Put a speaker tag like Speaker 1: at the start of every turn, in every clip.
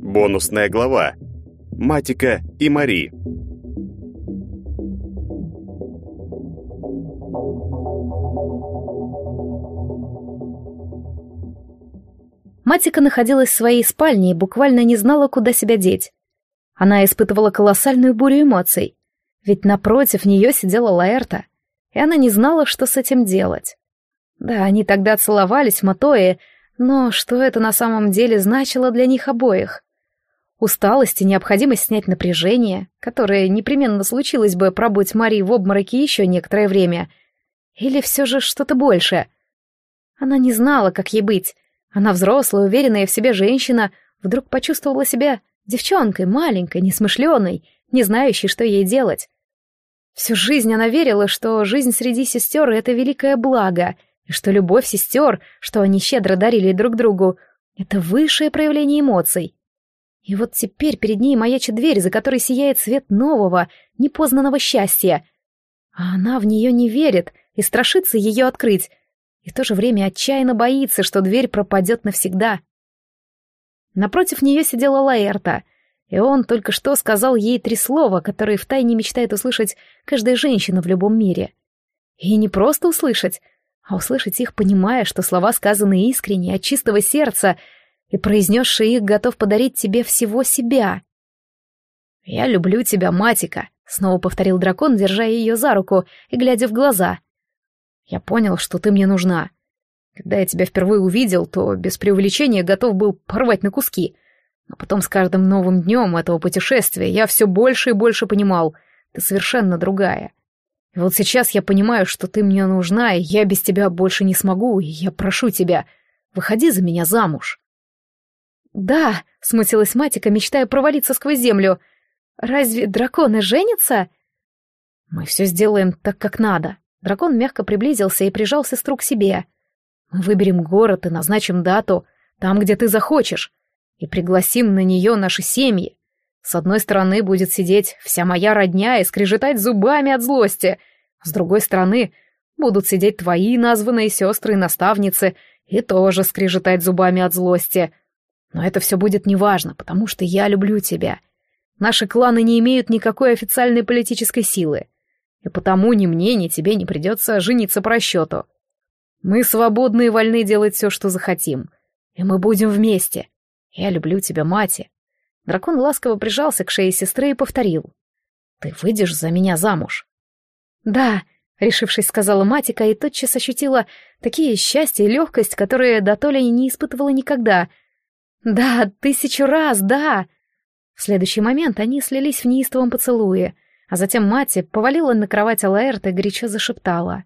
Speaker 1: Бонусная глава. Матика и Мари.
Speaker 2: Матика находилась в своей спальне и буквально не знала, куда себя деть. Она испытывала колоссальную бурю эмоций, ведь напротив нее сидела Лаэрта, и она не знала, что с этим делать. Да, они тогда целовались в Матое, но что это на самом деле значило для них обоих? Усталость и необходимость снять напряжение, которое непременно случилось бы, пробыть Марии в обмороке еще некоторое время. Или все же что-то большее? Она не знала, как ей быть. Она взрослая, уверенная в себе женщина, вдруг почувствовала себя девчонкой, маленькой, несмышленой, не знающей, что ей делать. Всю жизнь она верила, что жизнь среди сестер — это великое благо, и что любовь сестер, что они щедро дарили друг другу, — это высшее проявление эмоций. И вот теперь перед ней маячит дверь, за которой сияет свет нового, непознанного счастья. А она в нее не верит и страшится ее открыть, и в то же время отчаянно боится, что дверь пропадет навсегда. Напротив нее сидела Лаэрта, и он только что сказал ей три слова, которые втайне мечтает услышать каждая женщина в любом мире. И не просто услышать, а услышать их, понимая, что слова сказаны искренне, от чистого сердца, и произнесший их готов подарить тебе всего себя. «Я люблю тебя, Матика», — снова повторил дракон, держа ее за руку и глядя в глаза. «Я понял, что ты мне нужна. Когда я тебя впервые увидел, то без преувеличения готов был порвать на куски. Но потом с каждым новым днем этого путешествия я все больше и больше понимал, ты совершенно другая. И вот сейчас я понимаю, что ты мне нужна, и я без тебя больше не смогу, и я прошу тебя, выходи за меня замуж. «Да», — смутилась Матика, мечтая провалиться сквозь землю. «Разве драконы женятся?» «Мы все сделаем так, как надо». Дракон мягко приблизился и прижал сестру к себе. Мы выберем город и назначим дату там, где ты захочешь, и пригласим на нее наши семьи. С одной стороны будет сидеть вся моя родня и скрежетать зубами от злости, с другой стороны будут сидеть твои названные сестры и наставницы и тоже скрежетать зубами от злости. Но это все будет неважно, потому что я люблю тебя. Наши кланы не имеют никакой официальной политической силы, и потому ни мне, ни тебе не придется жениться по расчету. Мы свободны и вольны делать все, что захотим. И мы будем вместе. Я люблю тебя, мати. Дракон ласково прижался к шее сестры и повторил. Ты выйдешь за меня замуж? Да, решившись, сказала Матика и тотчас ощутила такие счастье и легкость, которые до Толи не испытывала никогда. Да, тысячу раз, да. В следующий момент они слились в неистовом поцелуе, а затем Мати повалила на кровать Алаэрта и горячо зашептала.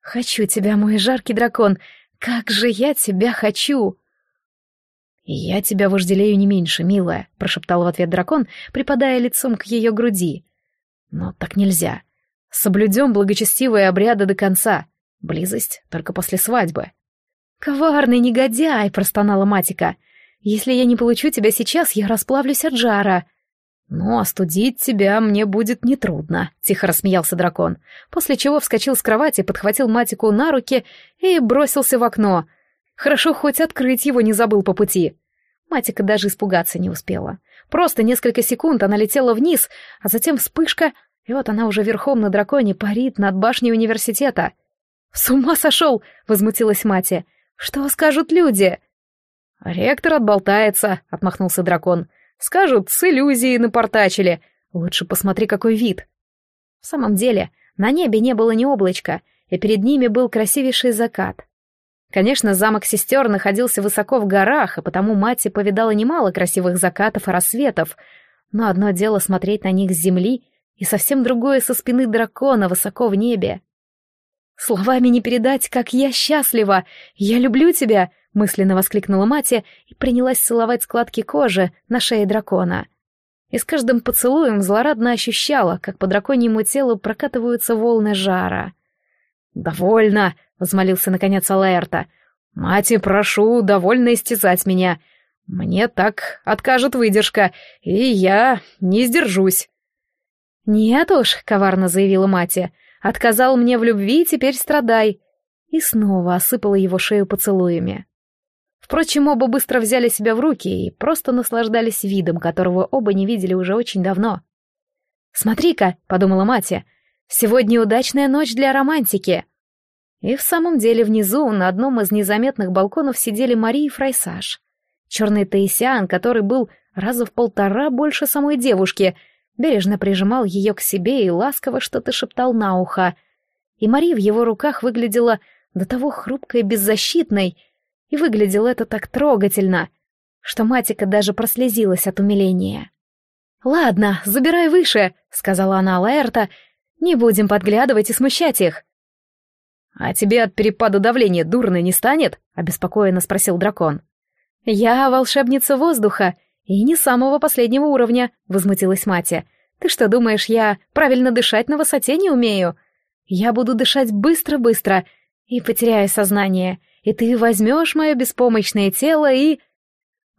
Speaker 2: «Хочу тебя, мой жаркий дракон! Как же я тебя хочу!» «Я тебя вожделею не меньше, милая», — прошептал в ответ дракон, припадая лицом к ее груди. «Но так нельзя. Соблюдем благочестивые обряды до конца. Близость только после свадьбы». «Коварный негодяй!» — простонала Матика. «Если я не получу тебя сейчас, я расплавлюсь от жара». «Ну, остудить тебя мне будет нетрудно», — тихо рассмеялся дракон, после чего вскочил с кровати, подхватил Матику на руки и бросился в окно. Хорошо, хоть открыть его не забыл по пути. Матика даже испугаться не успела. Просто несколько секунд она летела вниз, а затем вспышка, и вот она уже верхом на драконе парит над башней университета. «С ума сошел!» — возмутилась Мати. «Что скажут люди?» «Ректор отболтается», — отмахнулся дракон. Скажут, с иллюзией напортачили. Лучше посмотри, какой вид. В самом деле, на небе не было ни облачка, и перед ними был красивейший закат. Конечно, замок сестер находился высоко в горах, и потому мать повидала немало красивых закатов и рассветов, но одно дело смотреть на них с земли, и совсем другое со спины дракона высоко в небе. «Словами не передать, как я счастлива! Я люблю тебя!» — мысленно воскликнула Матя и принялась целовать складки кожи на шее дракона. И с каждым поцелуем злорадно ощущала, как по драконьему телу прокатываются волны жара. «Довольно!» — возмолился наконец Алаэрта. «Мати, прошу, довольно истязать меня. Мне так откажет выдержка, и я не сдержусь». «Нет уж», — коварно заявила Мати, Отказал мне в любви, теперь страдай. И снова осыпала его шею поцелуями. Впрочем, оба быстро взяли себя в руки и просто наслаждались видом, которого оба не видели уже очень давно. «Смотри-ка», — подумала Матя, — «сегодня удачная ночь для романтики». И в самом деле внизу, на одном из незаметных балконов, сидели Мария и Фрайсаж. Черный Таисиан, который был раза в полтора больше самой девушки, бережно прижимал ее к себе и ласково что-то шептал на ухо. И Мария в его руках выглядела до того хрупкой и беззащитной, и выглядело это так трогательно, что Матика даже прослезилась от умиления. «Ладно, забирай выше», — сказала она Лаэрта, — «не будем подглядывать и смущать их». «А тебе от перепада давления дурно не станет?» — обеспокоенно спросил дракон. «Я волшебница воздуха, и не самого последнего уровня», — возмутилась Матя. «Ты что, думаешь, я правильно дышать на высоте не умею? Я буду дышать быстро-быстро и потеряю сознание, и ты возьмешь мое беспомощное тело и...»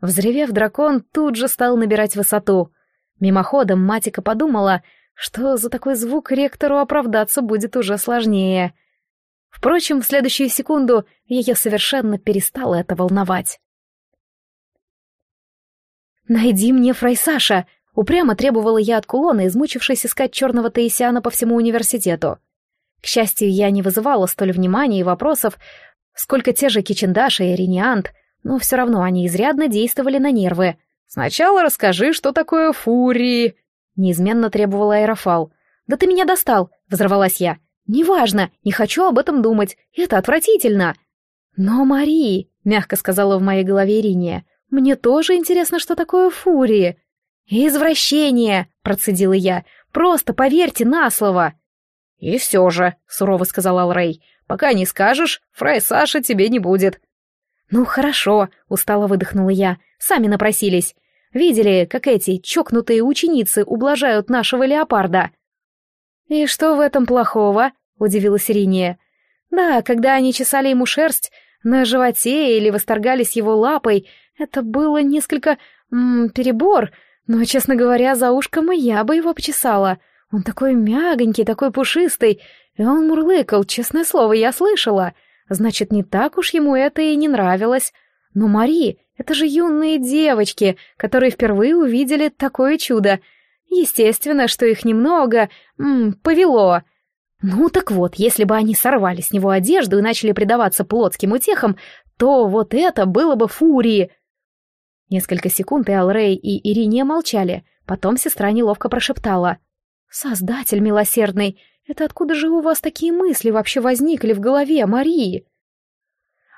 Speaker 2: Взревев, дракон тут же стал набирать высоту. Мимоходом Матика подумала, что за такой звук ректору оправдаться будет уже сложнее. Впрочем, в следующую секунду ее совершенно перестало это волновать. «Найди мне Фрайсаша!» — упрямо требовала я от кулона, измучившись искать черного Таисиана по всему университету. К счастью, я не вызывала столь внимания и вопросов, сколько те же Кичендаша и Рениант, но все равно они изрядно действовали на нервы. «Сначала расскажи, что такое фурии», — неизменно требовал Аэрофал. «Да ты меня достал», — взорвалась я. «Неважно, не хочу об этом думать, это отвратительно». «Но, Мари», — мягко сказала в моей голове Ириния, — «мне тоже интересно, что такое фурии». «Извращение», — процедила я, — «просто поверьте на слово». «И все же», — сурово сказал Алрей, — «пока не скажешь, Фрай Саша тебе не будет». «Ну, хорошо», — устало выдохнула я, — «сами напросились. Видели, как эти чокнутые ученицы ублажают нашего леопарда?» «И что в этом плохого?» — удивилась Ириния. «Да, когда они чесали ему шерсть на животе или восторгались его лапой, это было несколько... М -м, перебор, но, честно говоря, за ушком и я бы его почесала. Он такой мягонький, такой пушистый, и он мурлыкал, честное слово, я слышала. Значит, не так уж ему это и не нравилось. Но Мари, это же юные девочки, которые впервые увидели такое чудо — Естественно, что их немного... М -м, повело. Ну так вот, если бы они сорвали с него одежду и начали предаваться плотским утехам, то вот это было бы фурии. Несколько секунд и Алрей, и Ирине молчали, потом сестра неловко прошептала. «Создатель милосердный, это откуда же у вас такие мысли вообще возникли в голове Марии?»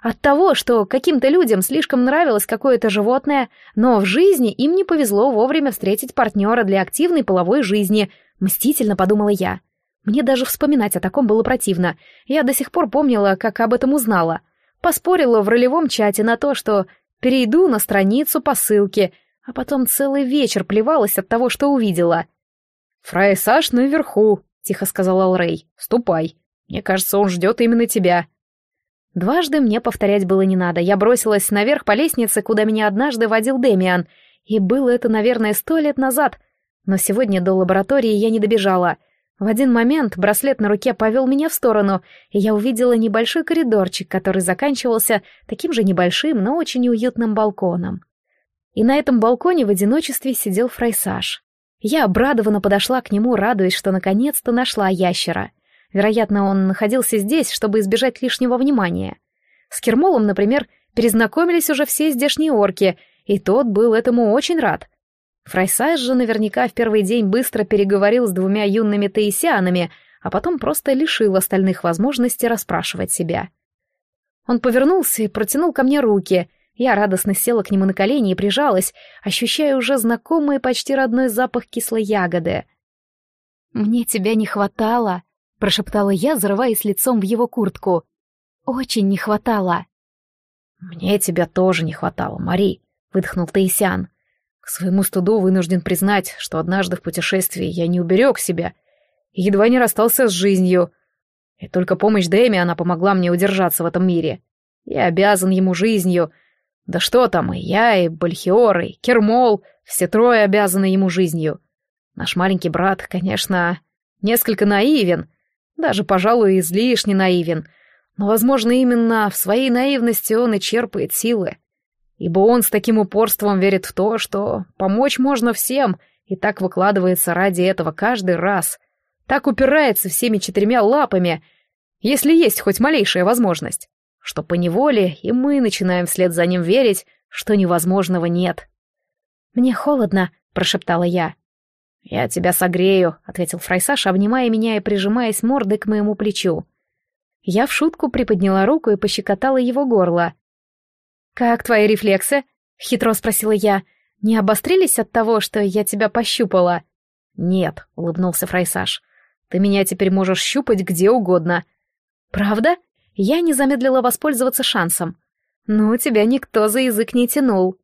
Speaker 2: От того, что каким-то людям слишком нравилось какое-то животное, но в жизни им не повезло вовремя встретить партнера для активной половой жизни, мстительно подумала я. Мне даже вспоминать о таком было противно. Я до сих пор помнила, как об этом узнала. Поспорила в ролевом чате на то, что перейду на страницу по ссылке, а потом целый вечер плевалась от того, что увидела. «Фрайсаж наверху», — тихо сказал Алрей. «Ступай. Мне кажется, он ждет именно тебя». Дважды мне повторять было не надо. Я бросилась наверх по лестнице, куда меня однажды водил Демиан. И было это, наверное, сто лет назад. Но сегодня до лаборатории я не добежала. В один момент браслет на руке повел меня в сторону, и я увидела небольшой коридорчик, который заканчивался таким же небольшим, но очень уютным балконом. И на этом балконе в одиночестве сидел Фрайсаж. Я обрадованно подошла к нему, радуясь, что наконец-то нашла ящера — Вероятно, он находился здесь, чтобы избежать лишнего внимания. С Кермолом, например, перезнакомились уже все здешние орки, и тот был этому очень рад. Фрайсайз же наверняка в первый день быстро переговорил с двумя юными таисианами, а потом просто лишил остальных возможности расспрашивать себя. Он повернулся и протянул ко мне руки. Я радостно села к нему на колени и прижалась, ощущая уже знакомый почти родной запах кислой ягоды. «Мне тебя не хватало», — прошептала я, зарываясь лицом в его куртку. «Очень не хватало».
Speaker 3: «Мне тебя тоже не хватало, Мари», — выдохнул Таисян. «К своему студу вынужден признать, что однажды в путешествии я не уберег себя и едва не расстался с жизнью. И только помощь Дэми она помогла мне удержаться в этом мире. Я обязан ему жизнью. Да что там, и я, и Бальхиор, и Кермол, все трое обязаны ему жизнью. Наш маленький брат, конечно, несколько наивен,
Speaker 2: Даже, пожалуй, излишне наивен. Но, возможно, именно в своей наивности он и черпает силы. Ибо он с таким упорством верит в то, что помочь можно всем, и так выкладывается ради этого каждый раз. Так упирается всеми четырьмя лапами, если есть хоть малейшая возможность. Что поневоле и мы начинаем вслед за ним верить, что невозможного нет.
Speaker 4: «Мне холодно», — прошептала я.
Speaker 2: «Я тебя согрею», — ответил Фрайсаш, обнимая меня и прижимаясь мордой к моему плечу.
Speaker 4: Я в шутку приподняла руку и пощекотала его горло. «Как твои рефлексы?» — хитро спросила я. «Не обострились от того, что я тебя пощупала?»
Speaker 2: «Нет», — улыбнулся Фрайсаж. «Ты меня теперь можешь щупать где угодно».
Speaker 4: «Правда?» Я не замедлила воспользоваться шансом. «Ну, тебя никто за язык не тянул».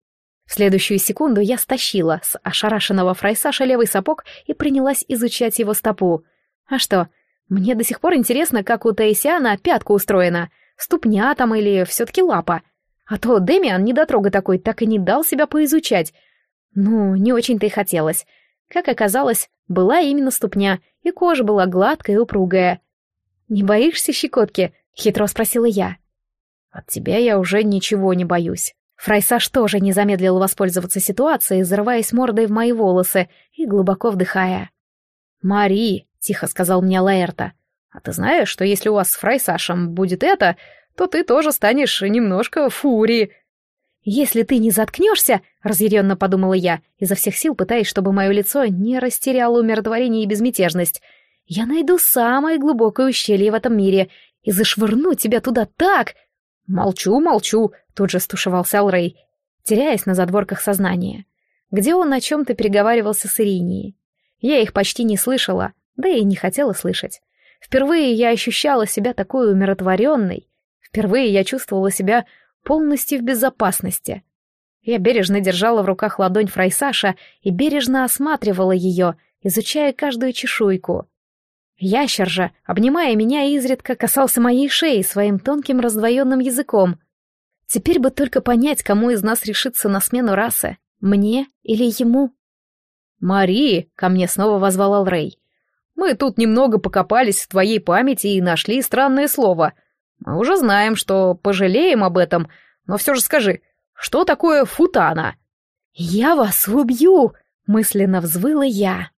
Speaker 4: Следующую секунду я стащила с ошарашенного Фрайсаша левый сапог и принялась изучать его стопу. А что, мне до сих пор интересно, как у Таисиана пятка устроена. Ступня там или все-таки лапа. А то Демиан, недотрога такой, так и не дал себя поизучать. Ну, не очень-то и хотелось. Как оказалось, была именно ступня, и кожа была гладкая и упругая. «Не боишься щекотки?» — хитро спросила я.
Speaker 2: «От тебя я уже ничего не боюсь».
Speaker 4: Фрайсаж тоже не замедлил воспользоваться ситуацией, зарываясь мордой в мои волосы и глубоко вдыхая.
Speaker 2: «Мари», — тихо сказал мне Лаэрта, — «а ты знаешь, что если у вас с Фрайсашем будет это, то ты тоже станешь немножко фури».
Speaker 4: «Если ты не заткнешься», — разъяренно подумала я, изо всех сил пытаясь, чтобы мое лицо не растеряло умиротворение и безмятежность, «я найду самое глубокое ущелье в этом мире и зашвырну тебя туда так...»
Speaker 2: «Молчу, молчу», — тут же стушевался Алрей, теряясь на задворках сознания, где он о чем-то переговаривался с Иринией. Я их почти не слышала, да и не хотела слышать. Впервые я ощущала себя такой умиротворенной, впервые я чувствовала себя полностью в безопасности. Я бережно держала в руках ладонь Фрайсаша и бережно осматривала ее, изучая каждую чешуйку. Ящер же, обнимая меня, изредка касался моей шеи своим тонким раздвоенным языком. Теперь бы только понять, кому из нас решится на смену расы, мне или ему. «Мари!» — ко мне снова возвал Алрей. «Мы тут немного покопались в твоей памяти и нашли странное слово. Мы уже знаем, что пожалеем об этом, но все же скажи, что такое футана?»
Speaker 4: «Я вас убью!» — мысленно взвыла я.